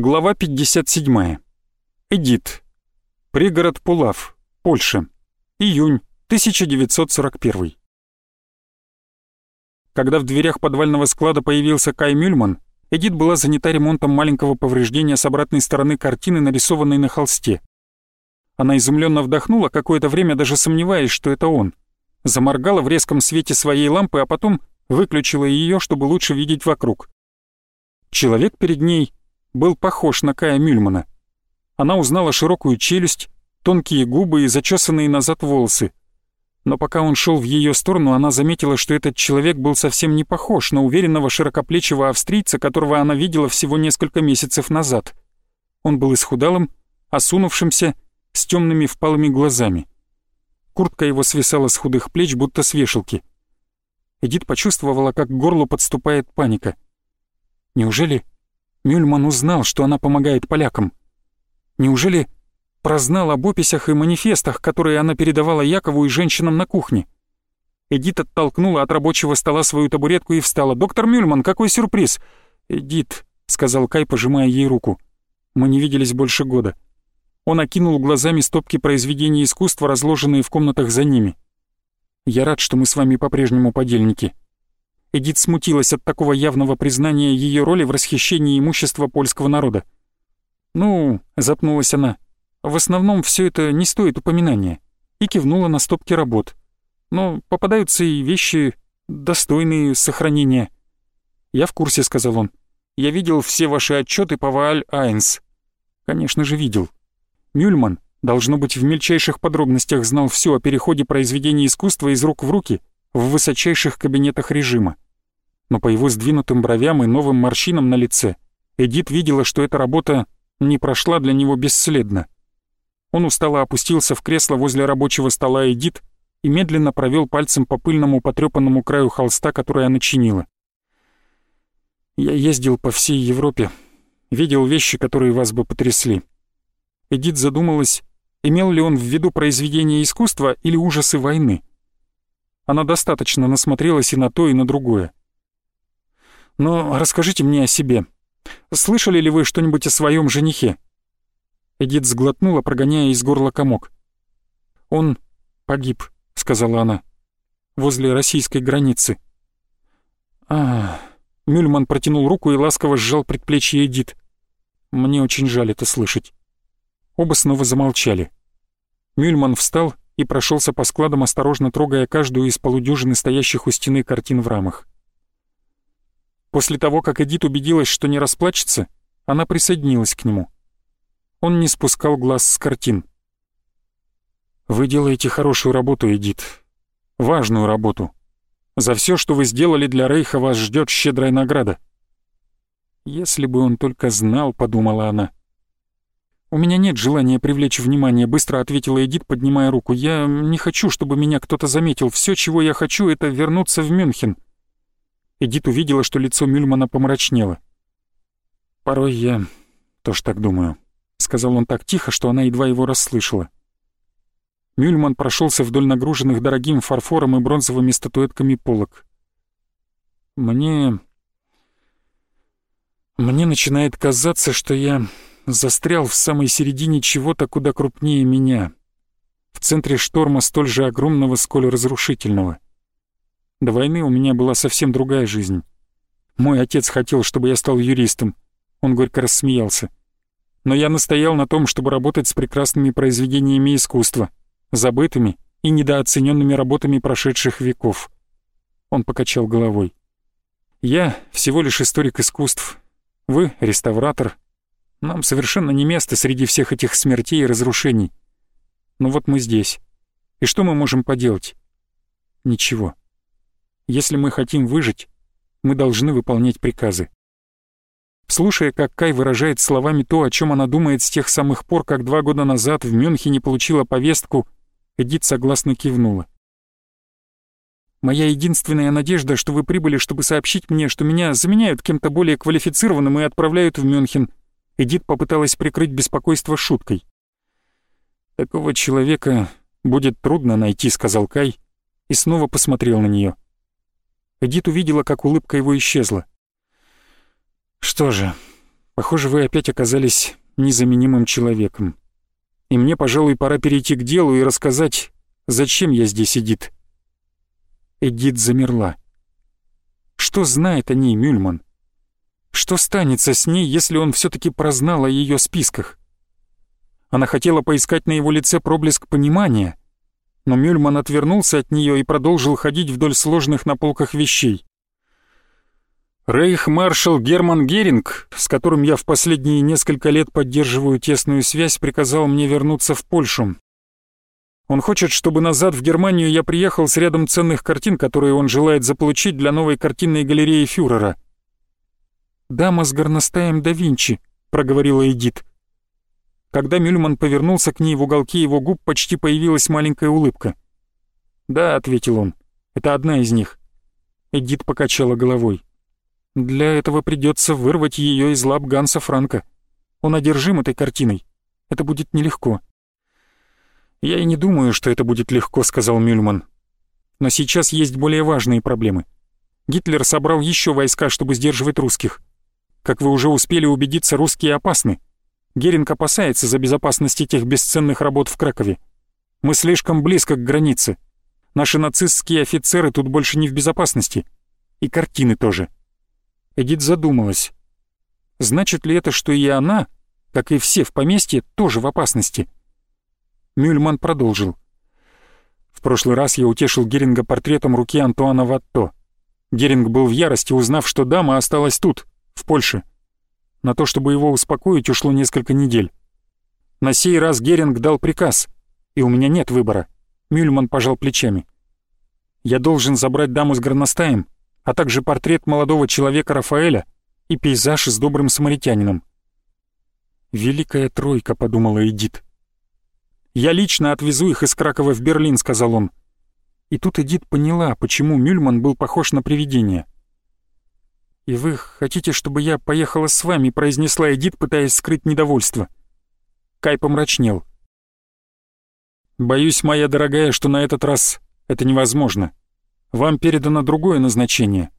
Глава 57. Эдит. Пригород Пулав, Польша. Июнь 1941. Когда в дверях подвального склада появился Кай Мюльман, Эдит была занята ремонтом маленького повреждения с обратной стороны картины, нарисованной на холсте. Она изумленно вдохнула, какое-то время даже сомневаясь, что это он. Заморгала в резком свете своей лампы, а потом выключила ее, чтобы лучше видеть вокруг. Человек перед ней был похож на Кая Мюльмана. Она узнала широкую челюсть, тонкие губы и зачесанные назад волосы. Но пока он шел в ее сторону, она заметила, что этот человек был совсем не похож на уверенного широкоплечего австрийца, которого она видела всего несколько месяцев назад. Он был исхудалым, осунувшимся, с темными впалыми глазами. Куртка его свисала с худых плеч, будто с вешалки. Эдит почувствовала, как к горлу подступает паника. Неужели Мюльман узнал, что она помогает полякам? Неужели прознал об описях и манифестах, которые она передавала Якову и женщинам на кухне? Эдит оттолкнула от рабочего стола свою табуретку и встала. «Доктор Мюльман, какой сюрприз!» «Эдит», — сказал Кай, пожимая ей руку. «Мы не виделись больше года». Он окинул глазами стопки произведений искусства, разложенные в комнатах за ними. «Я рад, что мы с вами по-прежнему подельники. Эдит смутилась от такого явного признания ее роли в расхищении имущества польского народа. «Ну», — запнулась она, — «в основном все это не стоит упоминания», и кивнула на стопки работ. «Но попадаются и вещи, достойные сохранения». «Я в курсе», — сказал он. «Я видел все ваши отчеты по Wahl Eins». «Конечно же, видел». Мюльман, должно быть, в мельчайших подробностях знал все о переходе произведений искусства из рук в руки в высочайших кабинетах режима. Но по его сдвинутым бровям и новым морщинам на лице Эдит видела, что эта работа не прошла для него бесследно. Он устало опустился в кресло возле рабочего стола Эдит и медленно провел пальцем по пыльному потрепанному краю холста, который она чинила. «Я ездил по всей Европе, видел вещи, которые вас бы потрясли». Эдит задумалась, имел ли он в виду произведение искусства или ужасы войны. Она достаточно насмотрелась и на то, и на другое. Но расскажите мне о себе. Слышали ли вы что-нибудь о своем женихе?» Эдит сглотнула, прогоняя из горла комок. «Он погиб», — сказала она, — «возле российской границы». «А...» — Мюльман протянул руку и ласково сжал предплечье Эдит. «Мне очень жаль это слышать». Оба снова замолчали. Мюльман встал и прошелся по складам, осторожно трогая каждую из полудюжины стоящих у стены картин в рамах. После того, как Эдит убедилась, что не расплачется, она присоединилась к нему. Он не спускал глаз с картин. «Вы делаете хорошую работу, Эдит. Важную работу. За все, что вы сделали для Рейха, вас ждет щедрая награда». «Если бы он только знал», — подумала она, — «У меня нет желания привлечь внимание», — быстро ответила Эдит, поднимая руку. «Я не хочу, чтобы меня кто-то заметил. Все, чего я хочу, это вернуться в Мюнхен». Эдит увидела, что лицо Мюльмана помрачнело. «Порой я тоже так думаю», — сказал он так тихо, что она едва его расслышала. Мюльман прошелся вдоль нагруженных дорогим фарфором и бронзовыми статуэтками полок. «Мне... мне начинает казаться, что я застрял в самой середине чего-то куда крупнее меня, в центре шторма столь же огромного, сколь разрушительного. До войны у меня была совсем другая жизнь. Мой отец хотел, чтобы я стал юристом. Он горько рассмеялся. Но я настоял на том, чтобы работать с прекрасными произведениями искусства, забытыми и недооцененными работами прошедших веков. Он покачал головой. Я всего лишь историк искусств. Вы — реставратор, нам совершенно не место среди всех этих смертей и разрушений. Но вот мы здесь. И что мы можем поделать? Ничего. Если мы хотим выжить, мы должны выполнять приказы. Слушая, как Кай выражает словами то, о чем она думает с тех самых пор, как два года назад в Мюнхене получила повестку, Эдит согласно кивнула. «Моя единственная надежда, что вы прибыли, чтобы сообщить мне, что меня заменяют кем-то более квалифицированным и отправляют в Мюнхен. Эдит попыталась прикрыть беспокойство шуткой. «Такого человека будет трудно найти», — сказал Кай, и снова посмотрел на нее. Эдит увидела, как улыбка его исчезла. «Что же, Похоже, вы опять оказались незаменимым человеком. И мне, пожалуй, пора перейти к делу и рассказать, зачем я здесь, Эдит». Эдит замерла. Что знает о ней Мюльман? Что станется с ней, если он все-таки прознал о ее списках? Она хотела поискать на его лице проблеск понимания, но Мюльман отвернулся от нее и продолжил ходить вдоль сложных на полках вещей. Рейх-маршал Герман Геринг, с которым я в последние несколько лет поддерживаю тесную связь, приказал мне вернуться в Польшу. Он хочет, чтобы назад в Германию я приехал с рядом ценных картин, которые он желает заполучить для новой картинной галереи фюрера. «Дама с горностаем да Винчи», — проговорила Эдит. Когда Мюльман повернулся к ней, в уголке его губ почти появилась маленькая улыбка. «Да», — ответил он, — «это одна из них». Эдит покачала головой. «Для этого придется вырвать ее из лап Ганса Франка. Он одержим этой картиной. Это будет нелегко». «Я и не думаю, что это будет легко», — сказал Мюльман. «Но сейчас есть более важные проблемы. Гитлер собрал еще войска, чтобы сдерживать русских. Как вы уже успели убедиться, русские опасны. Геринг опасается за безопасность этих бесценных работ в Кракове. Мы слишком близко к границе. Наши нацистские офицеры тут больше не в безопасности. И картины тоже. Эдит задумалась. Значит ли это, что и она, как и все в поместье, тоже в опасности? Мюльман продолжил. В прошлый раз я утешил Геринга портретом руки Антуана Ватто. Геринг был в ярости, узнав, что дама осталась тут, в Польше. На то, чтобы его успокоить, ушло несколько недель. На сей раз Геринг дал приказ, и у меня нет выбора. Мюльман пожал плечами. Я должен забрать даму с горностаем, а также портрет молодого человека Рафаэля и пейзаж с добрым самаритянином. «Великая тройка», — подумала Эдит. «Я лично отвезу их из Кракова в Берлин», — сказал он. И тут Эдит поняла, почему Мюльман был похож на привидение — «И вы хотите, чтобы я поехала с вами?» — произнесла Эдит, пытаясь скрыть недовольство. Кай помрачнел. «Боюсь, моя дорогая, что на этот раз это невозможно. Вам передано другое назначение».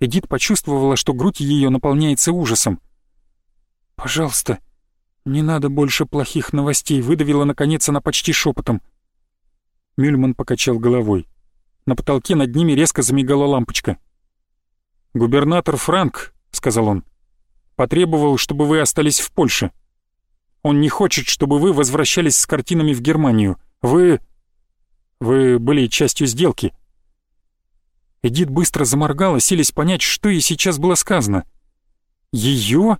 Эдит почувствовала, что грудь ее наполняется ужасом. «Пожалуйста, не надо больше плохих новостей», — выдавила наконец она почти шепотом. Мюльман покачал головой. На потолке над ними резко замигала лампочка — «Губернатор Франк», — сказал он, — «потребовал, чтобы вы остались в Польше. Он не хочет, чтобы вы возвращались с картинами в Германию. Вы... вы были частью сделки». Эдит быстро заморгала, силясь понять, что ей сейчас было сказано. Ее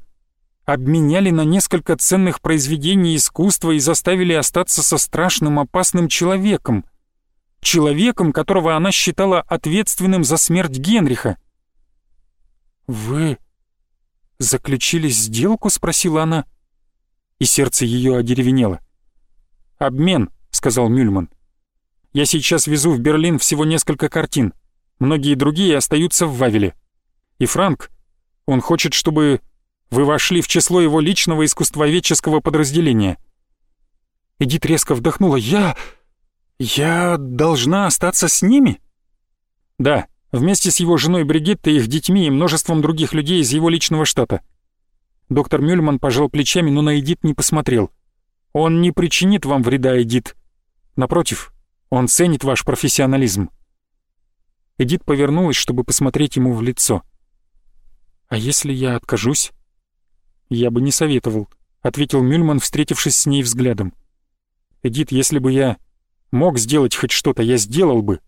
обменяли на несколько ценных произведений искусства и заставили остаться со страшным опасным человеком. Человеком, которого она считала ответственным за смерть Генриха. «Вы заключили сделку?» — спросила она. И сердце ее одеревенело. «Обмен», — сказал Мюльман. «Я сейчас везу в Берлин всего несколько картин. Многие другие остаются в Вавеле. И Франк, он хочет, чтобы вы вошли в число его личного искусствоведческого подразделения». Эдит резко вдохнула. «Я... я должна остаться с ними?» «Да», Вместе с его женой Бригиттой, их детьми и множеством других людей из его личного штата. Доктор Мюльман пожал плечами, но на Эдит не посмотрел. «Он не причинит вам вреда, Эдит. Напротив, он ценит ваш профессионализм». Эдит повернулась, чтобы посмотреть ему в лицо. «А если я откажусь?» «Я бы не советовал», — ответил Мюльман, встретившись с ней взглядом. «Эдит, если бы я мог сделать хоть что-то, я сделал бы,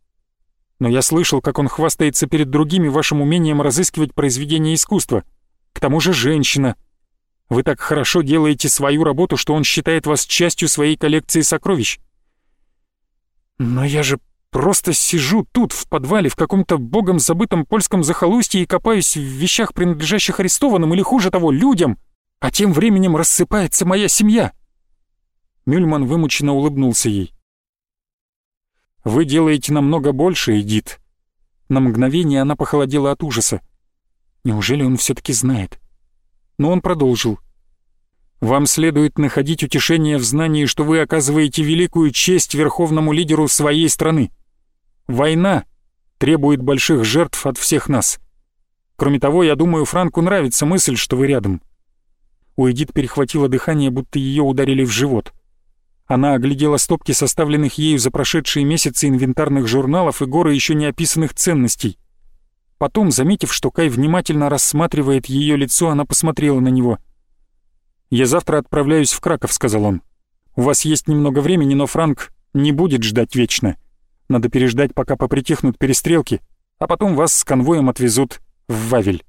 но я слышал, как он хвастается перед другими вашим умением разыскивать произведения искусства. К тому же женщина. Вы так хорошо делаете свою работу, что он считает вас частью своей коллекции сокровищ. Но я же просто сижу тут, в подвале, в каком-то богом забытом польском захолустье и копаюсь в вещах, принадлежащих арестованным или, хуже того, людям, а тем временем рассыпается моя семья. Мюльман вымученно улыбнулся ей. Вы делаете намного больше, Эдит». На мгновение она похолодела от ужаса. Неужели он все-таки знает? Но он продолжил. «Вам следует находить утешение в знании, что вы оказываете великую честь верховному лидеру своей страны. Война требует больших жертв от всех нас. Кроме того, я думаю, Франку нравится мысль, что вы рядом. У Эдит перехватило дыхание, будто ее ударили в живот. Она оглядела стопки составленных ею за прошедшие месяцы инвентарных журналов и горы еще не описанных ценностей. Потом, заметив, что Кай внимательно рассматривает ее лицо, она посмотрела на него. «Я завтра отправляюсь в Краков», — сказал он. «У вас есть немного времени, но Франк не будет ждать вечно. Надо переждать, пока попритихнут перестрелки, а потом вас с конвоем отвезут в Вавель».